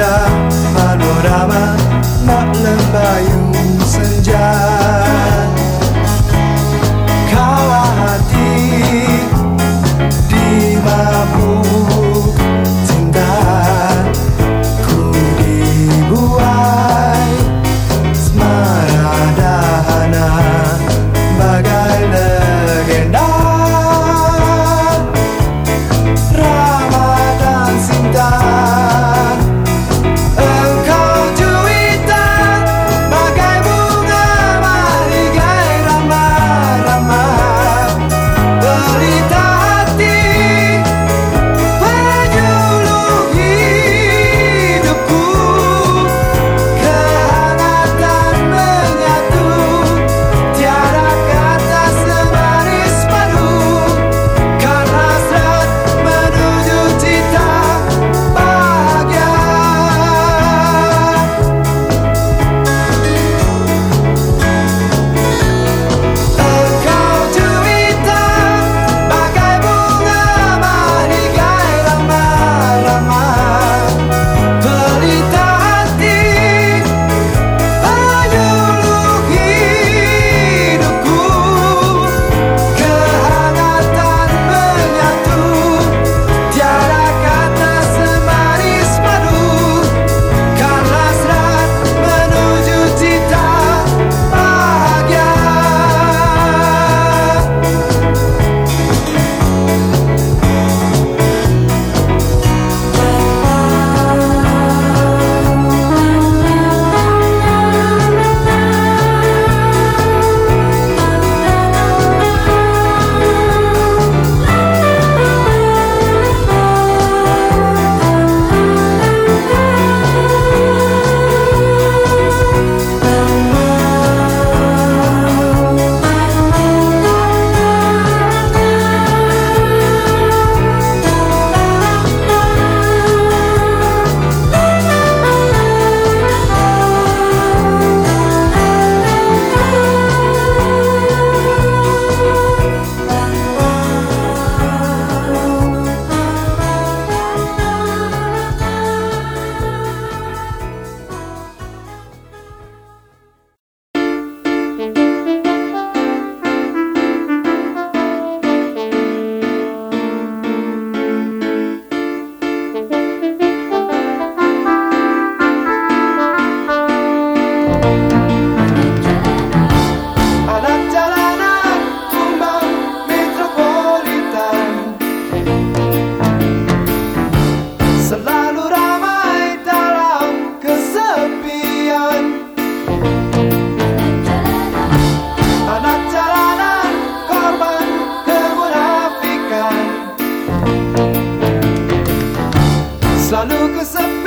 mira, panorama. promise of